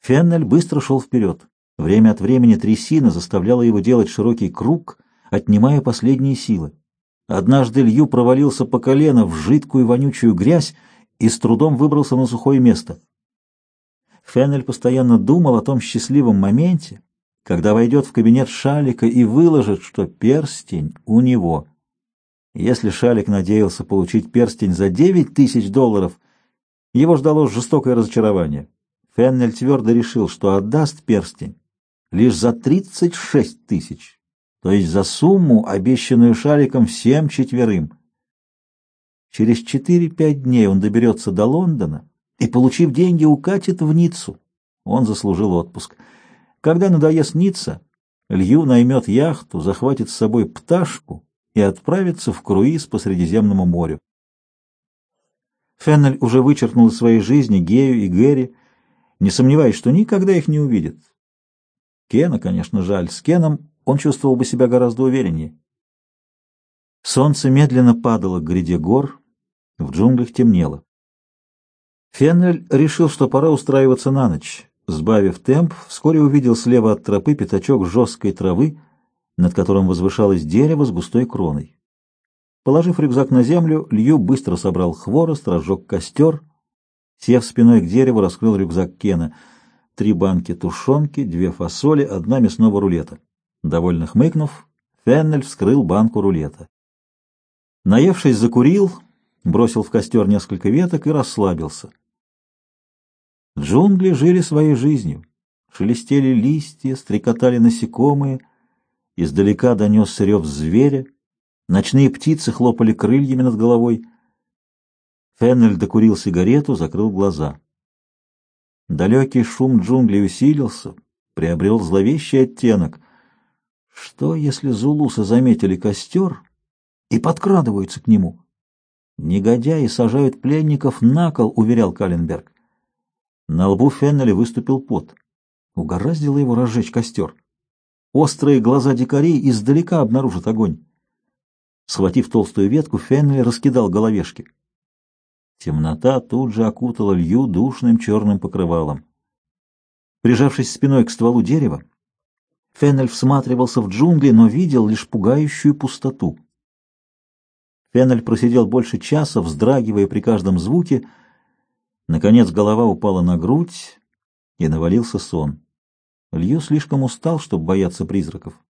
Феннель быстро шел вперед. Время от времени трясина заставляла его делать широкий круг, отнимая последние силы. Однажды Лью провалился по колено в жидкую вонючую грязь и с трудом выбрался на сухое место. Феннель постоянно думал о том счастливом моменте, когда войдет в кабинет Шалика и выложит, что перстень у него. Если Шалик надеялся получить перстень за девять тысяч долларов, его ждало жестокое разочарование. Феннель твердо решил, что отдаст перстень лишь за тридцать шесть тысяч, то есть за сумму, обещанную Шаликом всем четверым. Через четыре-пять дней он доберется до Лондона и, получив деньги, укатит в Ниццу. Он заслужил отпуск. Когда надоест Ницца, Лью наймет яхту, захватит с собой пташку и отправится в круиз по Средиземному морю. Феннель уже вычеркнул из своей жизни Гею и Гэри, не сомневаясь, что никогда их не увидит. Кена, конечно, жаль. С Кеном он чувствовал бы себя гораздо увереннее. Солнце медленно падало к гряде гор, в джунглях темнело. Феннель решил, что пора устраиваться на ночь. Сбавив темп, вскоре увидел слева от тропы пятачок жесткой травы, над которым возвышалось дерево с густой кроной. Положив рюкзак на землю, Лью быстро собрал хворост, разжег костер. Сев спиной к дереву, раскрыл рюкзак Кена. Три банки тушенки, две фасоли, одна мясного рулета. Довольно хмыкнув, Феннель вскрыл банку рулета. Наевшись, закурил, бросил в костер несколько веток и расслабился. Джунгли жили своей жизнью. Шелестели листья, стрекотали насекомые, издалека донесся рев зверя, ночные птицы хлопали крыльями над головой. Феннель докурил сигарету, закрыл глаза. Далекий шум джунглей усилился, приобрел зловещий оттенок. Что, если зулусы заметили костер и подкрадываются к нему? Негодяи сажают пленников на кол, уверял Каленберг. На лбу Феннеля выступил пот. Угораздило его разжечь костер. Острые глаза дикарей издалека обнаружат огонь. Схватив толстую ветку, Феннель раскидал головешки. Темнота тут же окутала Лью душным черным покрывалом. Прижавшись спиной к стволу дерева, Феннель всматривался в джунгли, но видел лишь пугающую пустоту. Феннель просидел больше часа, вздрагивая при каждом звуке. Наконец голова упала на грудь, и навалился сон. Лью слишком устал, чтобы бояться призраков.